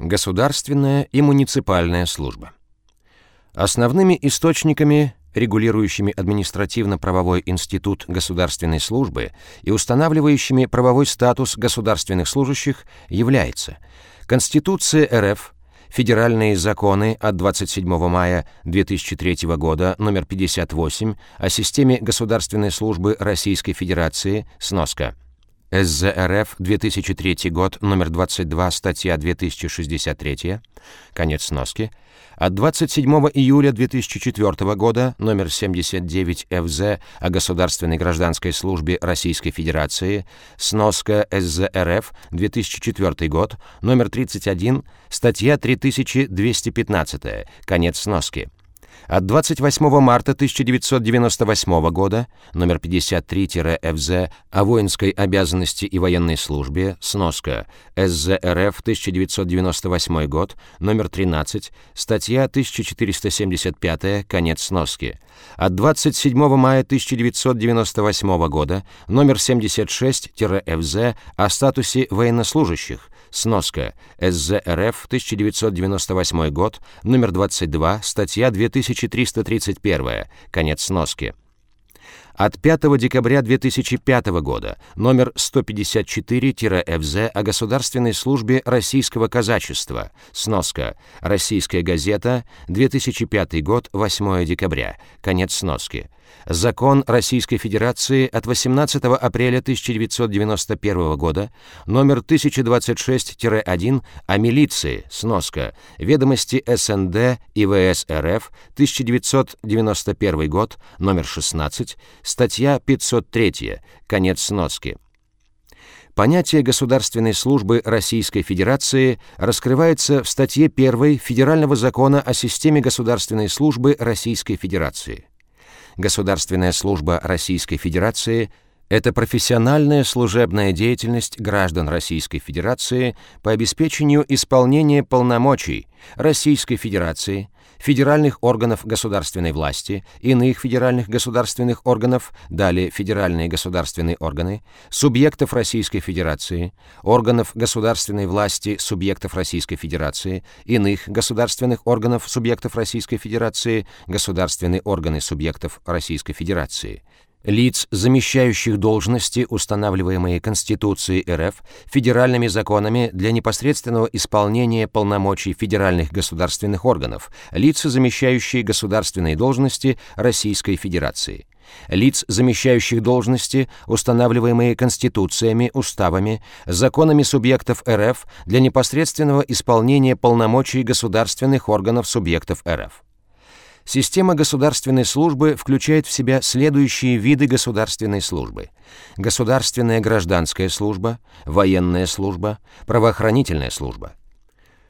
Государственная и муниципальная служба. Основными источниками, регулирующими административно-правовой институт государственной службы и устанавливающими правовой статус государственных служащих, является Конституция РФ, Федеральные законы от 27 мая 2003 года номер 58 о системе государственной службы Российской Федерации, сноска – СЗРФ, 2003 год, номер 22, статья 2063, конец сноски, от 27 июля 2004 года, номер 79 ФЗ о государственной гражданской службе Российской Федерации, сноска СЗРФ, 2004 год, номер 31, статья 3215, конец сноски от 28 марта 1998 года, номер 53-ФЗ о воинской обязанности и военной службе, сноска, СЗРФ 1998 год, номер 13, статья 1475, конец сноски. От 27 мая 1998 года, номер 76-ФЗ о статусе военнослужащих, Сноска. СЗРФ, 1998 год, номер 22, статья 2331, конец сноски от 5 декабря 2005 года, номер 154-ФЗ о государственной службе российского казачества, сноска, Российская газета, 2005 год, 8 декабря, конец сноски. Закон Российской Федерации от 18 апреля 1991 года, номер 1026-1 о милиции, сноска, ведомости СНД и ВС РФ, 1991 год, номер 16, Статья 503. Конец сноски. Понятие государственной службы Российской Федерации раскрывается в статье 1 Федерального закона о системе государственной службы Российской Федерации. Государственная служба Российской Федерации – это профессиональная служебная деятельность граждан Российской Федерации по обеспечению исполнения полномочий Российской Федерации, федеральных органов государственной власти, иных федеральных государственных органов, далее федеральные государственные органы, субъектов Российской Федерации, органов государственной власти субъектов Российской Федерации, иных государственных органов субъектов Российской Федерации, государственные органы субъектов Российской Федерации, лиц, замещающих должности, устанавливаемые Конституцией РФ, федеральными законами для непосредственного исполнения полномочий федеральных государственных органов, лиц, замещающие государственные должности Российской Федерации, лиц, замещающих должности, устанавливаемые конституциями, уставами, законами субъектов РФ для непосредственного исполнения полномочий государственных органов субъектов РФ. Система государственной службы включает в себя следующие виды государственной службы. Государственная гражданская служба, военная служба, правоохранительная служба.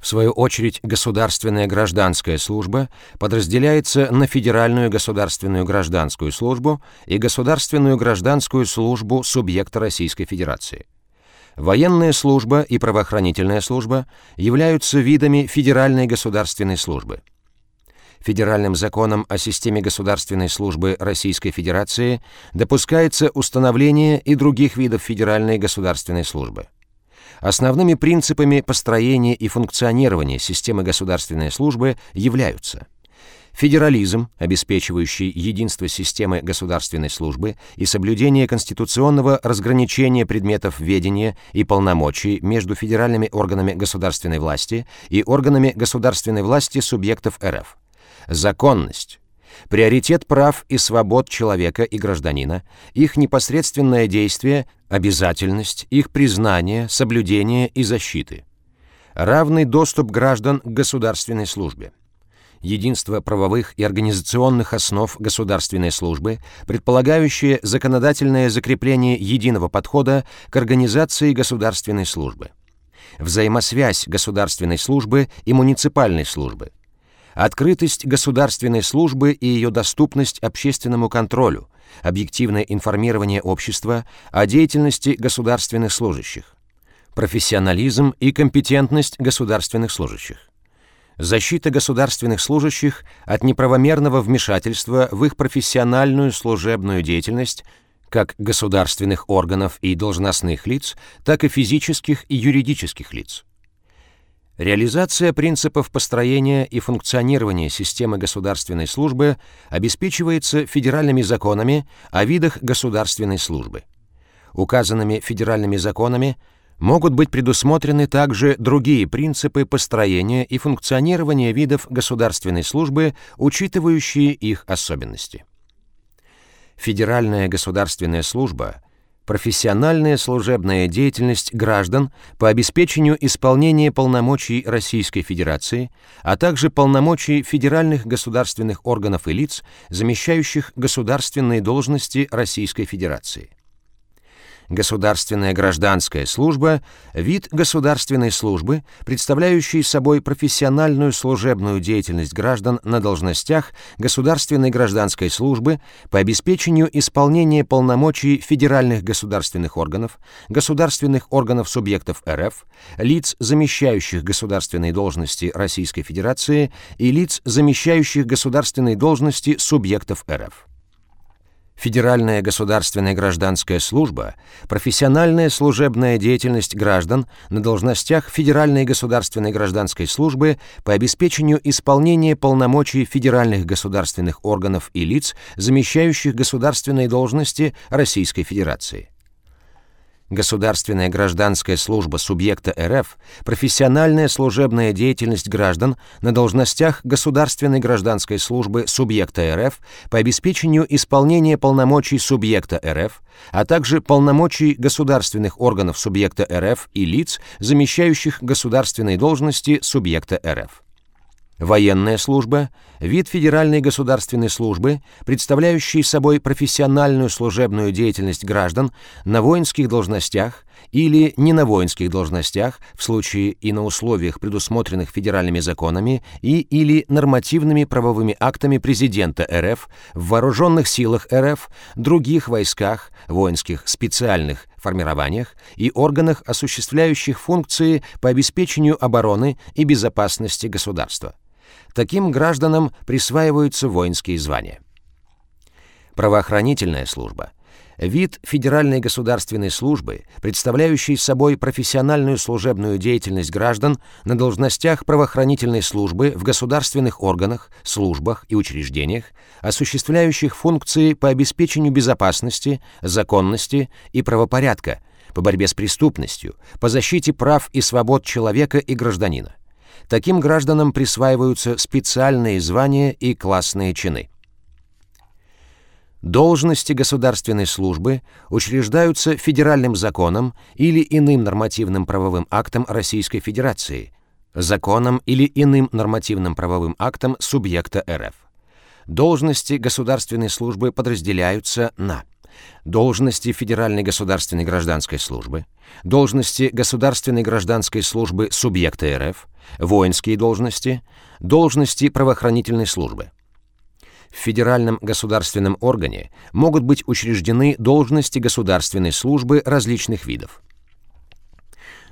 В свою очередь, государственная гражданская служба подразделяется на федеральную государственную гражданскую службу и государственную гражданскую службу субъекта Российской Федерации. Военная служба и правоохранительная служба являются видами федеральной государственной службы – Федеральным законом о системе государственной службы Российской Федерации допускается установление и других видов федеральной государственной службы. Основными принципами построения и функционирования системы государственной службы являются федерализм, обеспечивающий единство системы государственной службы и соблюдение конституционного разграничения предметов ведения и полномочий между федеральными органами государственной власти и органами государственной власти субъектов РФ, законность, приоритет прав и свобод человека и гражданина, их непосредственное действие, обязательность, их признание, соблюдение и защиты, равный доступ граждан к государственной службе, единство правовых и организационных основ государственной службы, предполагающее законодательное закрепление единого подхода к организации государственной службы, взаимосвязь государственной службы и муниципальной службы – открытость государственной службы и ее доступность общественному контролю, объективное информирование общества о деятельности государственных служащих, профессионализм и компетентность государственных служащих, защита государственных служащих от неправомерного вмешательства в их профессиональную служебную деятельность как государственных органов и должностных лиц, так и физических и юридических лиц Реализация принципов построения и функционирования системы государственной службы обеспечивается федеральными законами о видах государственной службы. Указанными федеральными законами могут быть предусмотрены также другие принципы построения и функционирования видов государственной службы, учитывающие их особенности. Федеральная государственная служба – профессиональная служебная деятельность граждан по обеспечению исполнения полномочий Российской Федерации, а также полномочий федеральных государственных органов и лиц, замещающих государственные должности Российской Федерации. Государственная гражданская служба – вид государственной службы, представляющий собой профессиональную служебную деятельность граждан на должностях государственной гражданской службы по обеспечению исполнения полномочий федеральных государственных органов, государственных органов субъектов РФ, лиц, замещающих государственные должности Российской Федерации и лиц, замещающих государственные должности субъектов РФ. Федеральная государственная гражданская служба – профессиональная служебная деятельность граждан на должностях Федеральной государственной гражданской службы по обеспечению исполнения полномочий федеральных государственных органов и лиц, замещающих государственные должности Российской Федерации. Государственная гражданская служба субъекта РФ, профессиональная служебная деятельность граждан на должностях государственной гражданской службы субъекта РФ по обеспечению исполнения полномочий субъекта РФ, а также полномочий государственных органов субъекта РФ и лиц, замещающих государственные должности субъекта РФ. Военная служба – вид федеральной государственной службы, представляющий собой профессиональную служебную деятельность граждан на воинских должностях или не на воинских должностях в случае и на условиях, предусмотренных федеральными законами и или нормативными правовыми актами президента РФ в вооруженных силах РФ, других войсках, воинских специальных формированиях и органах, осуществляющих функции по обеспечению обороны и безопасности государства. Таким гражданам присваиваются воинские звания. Правоохранительная служба – вид федеральной государственной службы, представляющий собой профессиональную служебную деятельность граждан на должностях правоохранительной службы в государственных органах, службах и учреждениях, осуществляющих функции по обеспечению безопасности, законности и правопорядка, по борьбе с преступностью, по защите прав и свобод человека и гражданина. Таким гражданам присваиваются специальные звания и классные чины. Должности государственной службы учреждаются федеральным законом или иным нормативным правовым актом Российской Федерации, законом или иным нормативным правовым актом субъекта РФ. Должности государственной службы подразделяются на должности Федеральной государственной гражданской службы, должности государственной гражданской службы субъекта РФ, воинские должности, должности правоохранительной службы. В федеральном государственном органе могут быть учреждены должности государственной службы различных видов.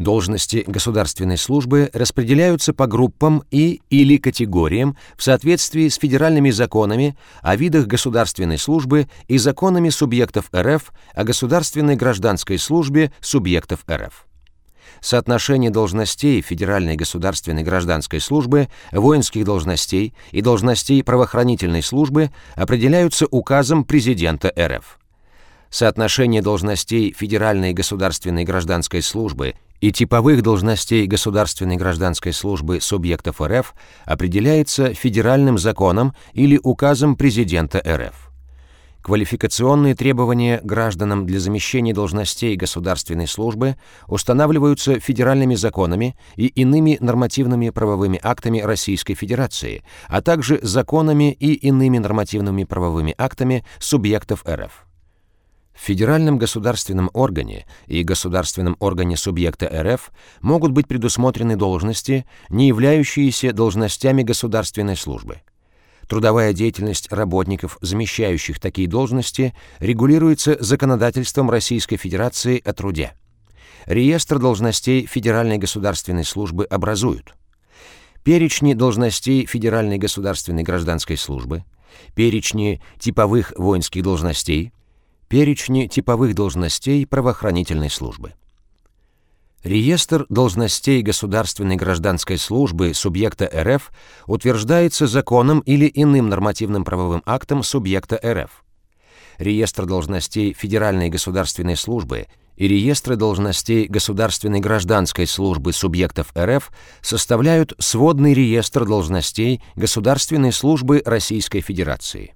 Должности государственной службы распределяются по группам и или категориям в соответствии с федеральными законами о видах государственной службы и законами субъектов РФ о государственной гражданской службе субъектов РФ. Соотношение должностей Федеральной государственной гражданской службы, воинских должностей и должностей правоохранительной службы определяются указом президента РФ. Соотношение должностей Федеральной государственной гражданской службы и типовых должностей государственной гражданской службы субъектов РФ определяется федеральным законом или указом президента РФ. Квалификационные требования гражданам для замещения должностей государственной службы устанавливаются федеральными законами и иными нормативными правовыми актами Российской Федерации, а также законами и иными нормативными правовыми актами субъектов РФ. В федеральном государственном органе и государственном органе субъекта РФ могут быть предусмотрены должности, не являющиеся должностями государственной службы. Трудовая деятельность работников, замещающих такие должности, регулируется законодательством Российской Федерации о труде. Реестр должностей Федеральной государственной службы образуют перечни должностей Федеральной государственной гражданской службы, перечни типовых воинских должностей, перечни типовых должностей правоохранительной службы. Реестр должностей государственной гражданской службы субъекта РФ утверждается законом или иным нормативным правовым актом субъекта РФ. Реестр должностей Федеральной государственной службы и реестры должностей государственной гражданской службы субъектов РФ составляют сводный реестр должностей Государственной службы Российской Федерации.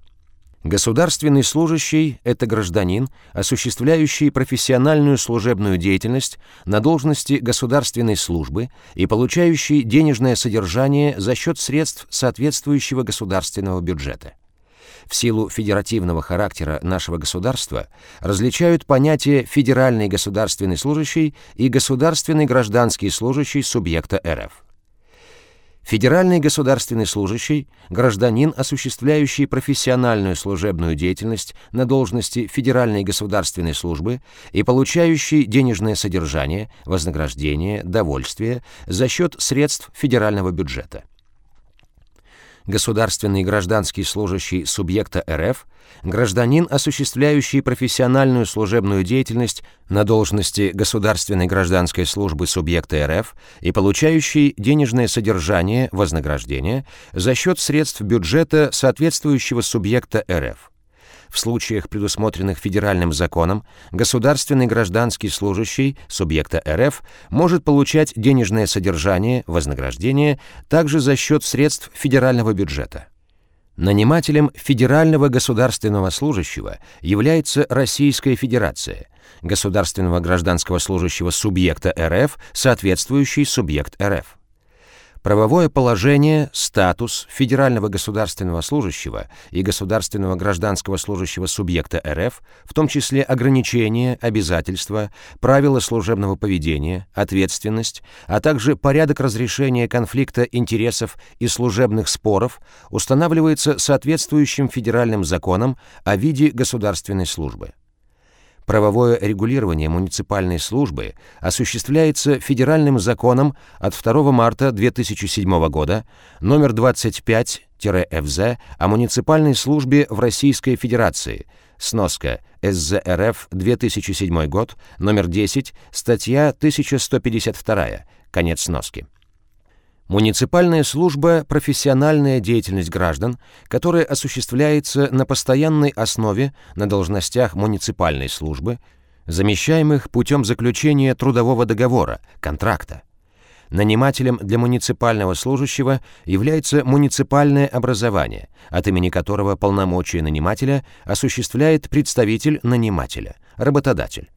Государственный служащий – это гражданин, осуществляющий профессиональную служебную деятельность на должности государственной службы и получающий денежное содержание за счет средств соответствующего государственного бюджета. В силу федеративного характера нашего государства различают понятия «федеральный государственный служащий» и «государственный гражданский служащий субъекта РФ». Федеральный государственный служащий – гражданин, осуществляющий профессиональную служебную деятельность на должности Федеральной государственной службы и получающий денежное содержание, вознаграждение, довольствие за счет средств федерального бюджета государственный гражданский служащий субъекта РФ, гражданин, осуществляющий профессиональную служебную деятельность на должности государственной гражданской службы субъекта РФ и получающий денежное содержание, вознаграждение за счет средств бюджета соответствующего субъекта РФ. В случаях, предусмотренных федеральным законом, государственный гражданский служащий субъекта РФ может получать денежное содержание, вознаграждение также за счет средств федерального бюджета. Нанимателем федерального государственного служащего является Российская Федерация, государственного гражданского служащего субъекта РФ, соответствующий субъект РФ. Правовое положение, статус федерального государственного служащего и государственного гражданского служащего субъекта РФ, в том числе ограничения, обязательства, правила служебного поведения, ответственность, а также порядок разрешения конфликта интересов и служебных споров устанавливается соответствующим федеральным законом о виде государственной службы. Правовое регулирование муниципальной службы осуществляется федеральным законом от 2 марта 2007 года номер 25-ФЗ о муниципальной службе в Российской Федерации, сноска СЗРФ 2007 год, номер 10, статья 1152, конец сноски. Муниципальная служба – профессиональная деятельность граждан, которая осуществляется на постоянной основе на должностях муниципальной службы, замещаемых путем заключения трудового договора, контракта. Нанимателем для муниципального служащего является муниципальное образование, от имени которого полномочия нанимателя осуществляет представитель нанимателя, работодатель.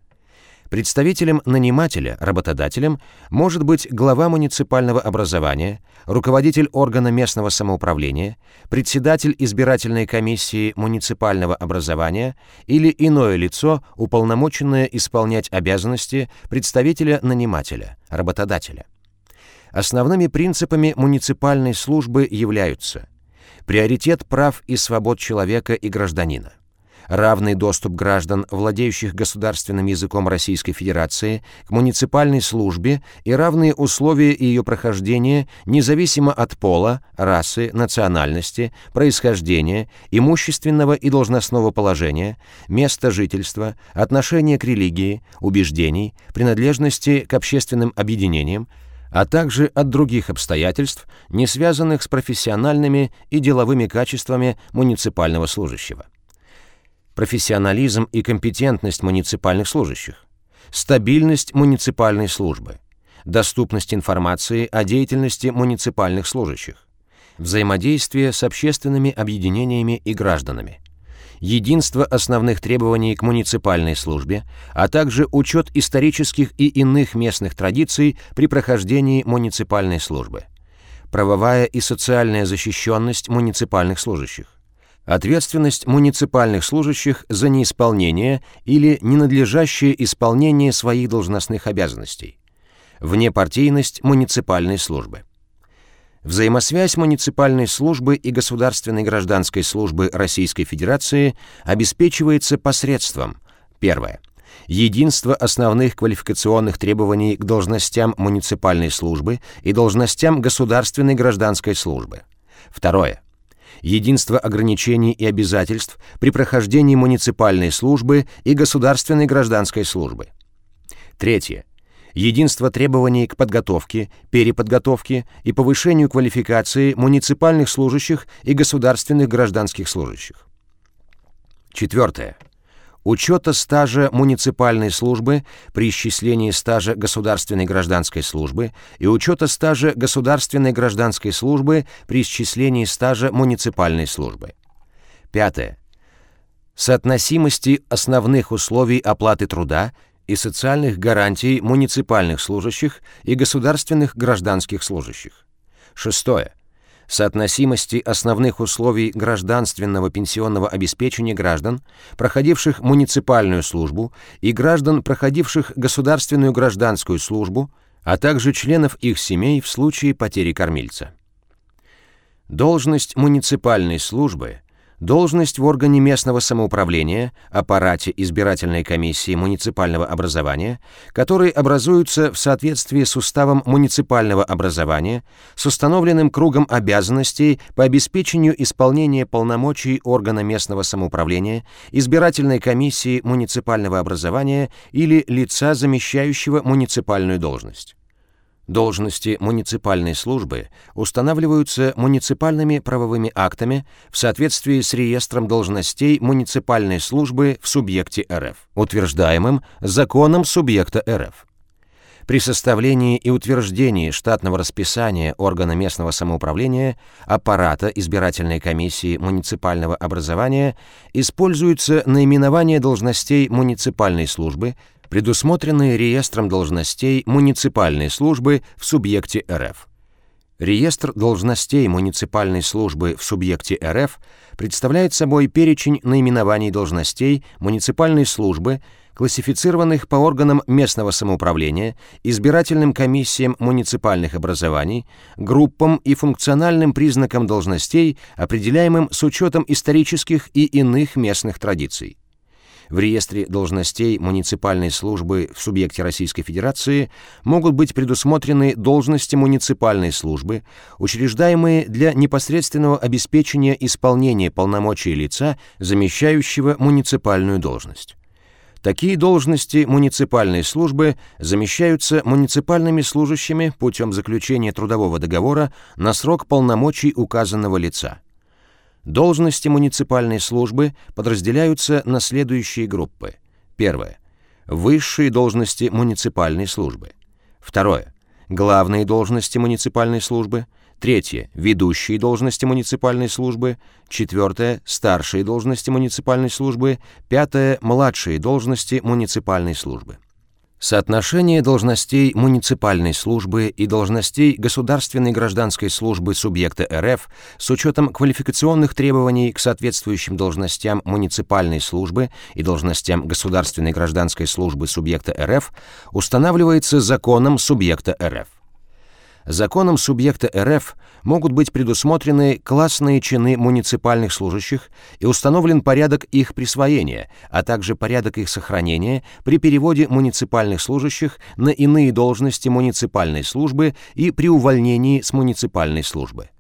Представителем нанимателя, работодателем, может быть глава муниципального образования, руководитель органа местного самоуправления, председатель избирательной комиссии муниципального образования или иное лицо, уполномоченное исполнять обязанности представителя нанимателя, работодателя. Основными принципами муниципальной службы являются приоритет прав и свобод человека и гражданина, равный доступ граждан, владеющих государственным языком Российской Федерации, к муниципальной службе и равные условия ее прохождения независимо от пола, расы, национальности, происхождения, имущественного и должностного положения, места жительства, отношения к религии, убеждений, принадлежности к общественным объединениям, а также от других обстоятельств, не связанных с профессиональными и деловыми качествами муниципального служащего профессионализм и компетентность муниципальных служащих, стабильность муниципальной службы, доступность информации о деятельности муниципальных служащих, взаимодействие с общественными объединениями и гражданами, единство основных требований к муниципальной службе, а также учет исторических и иных местных традиций при прохождении муниципальной службы, правовая и социальная защищенность муниципальных служащих, Ответственность муниципальных служащих за неисполнение или ненадлежащее исполнение своих должностных обязанностей. Внепартийность муниципальной службы. Взаимосвязь муниципальной службы и государственной гражданской службы Российской Федерации обеспечивается посредством Первое. Единство основных квалификационных требований к должностям муниципальной службы и должностям государственной гражданской службы. Второе единство ограничений и обязательств при прохождении муниципальной службы и государственной гражданской службы. Третье. единство требований к подготовке, переподготовке и повышению квалификации муниципальных служащих и государственных гражданских служащих. Четвертое. Учета стажа муниципальной службы при исчислении стажа государственной гражданской службы и учета стажа государственной гражданской службы при исчислении стажа муниципальной службы. Пятое. Соотносимости основных условий оплаты труда и социальных гарантий муниципальных служащих и государственных гражданских служащих. Шестое. Соотносимости основных условий гражданственного пенсионного обеспечения граждан, проходивших муниципальную службу, и граждан, проходивших государственную гражданскую службу, а также членов их семей в случае потери кормильца. Должность муниципальной службы – Должность в органе местного самоуправления, аппарате избирательной комиссии муниципального образования, которые образуются в соответствии с уставом муниципального образования, с установленным кругом обязанностей по обеспечению исполнения полномочий органа местного самоуправления, избирательной комиссии муниципального образования или лица, замещающего муниципальную должность. Должности муниципальной службы устанавливаются муниципальными правовыми актами в соответствии с реестром должностей муниципальной службы в субъекте РФ, утверждаемым законом субъекта РФ. При составлении и утверждении штатного расписания органа местного самоуправления, аппарата избирательной комиссии муниципального образования используется наименование должностей муниципальной службы предусмотренные реестром должностей муниципальной службы в субъекте РФ. Реестр должностей муниципальной службы в субъекте РФ представляет собой перечень наименований должностей муниципальной службы, классифицированных по органам местного самоуправления, избирательным комиссиям муниципальных образований, группам и функциональным признакам должностей, определяемым с учетом исторических и иных местных традиций. В реестре должностей муниципальной службы в субъекте Российской Федерации могут быть предусмотрены должности муниципальной службы, учреждаемые для непосредственного обеспечения исполнения полномочий лица, замещающего муниципальную должность. Такие должности муниципальной службы замещаются муниципальными служащими путем заключения трудового договора на срок полномочий указанного лица. Должности муниципальной службы подразделяются на следующие группы. Первое. Высшие должности муниципальной службы. Второе. Главные должности муниципальной службы. Третье. Ведущие должности муниципальной службы. Четвертое. Старшие должности муниципальной службы. Пятое. Младшие должности муниципальной службы. Соотношение должностей муниципальной службы и должностей государственной гражданской службы субъекта РФ с учетом квалификационных требований к соответствующим должностям муниципальной службы и должностям государственной гражданской службы субъекта РФ устанавливается законом субъекта РФ. Законом субъекта РФ могут быть предусмотрены классные чины муниципальных служащих и установлен порядок их присвоения, а также порядок их сохранения при переводе муниципальных служащих на иные должности муниципальной службы и при увольнении с муниципальной службы.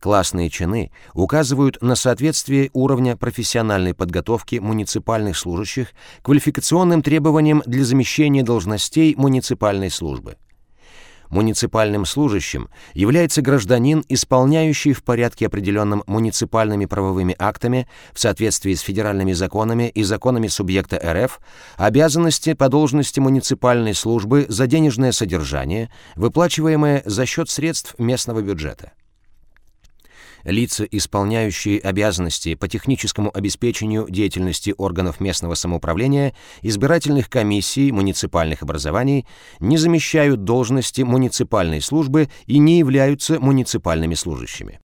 Классные чины указывают на соответствие уровня профессиональной подготовки муниципальных служащих квалификационным требованиям для замещения должностей муниципальной службы. Муниципальным служащим является гражданин, исполняющий в порядке определенном муниципальными правовыми актами в соответствии с федеральными законами и законами субъекта РФ обязанности по должности муниципальной службы за денежное содержание, выплачиваемое за счет средств местного бюджета лица, исполняющие обязанности по техническому обеспечению деятельности органов местного самоуправления, избирательных комиссий муниципальных образований, не замещают должности муниципальной службы и не являются муниципальными служащими.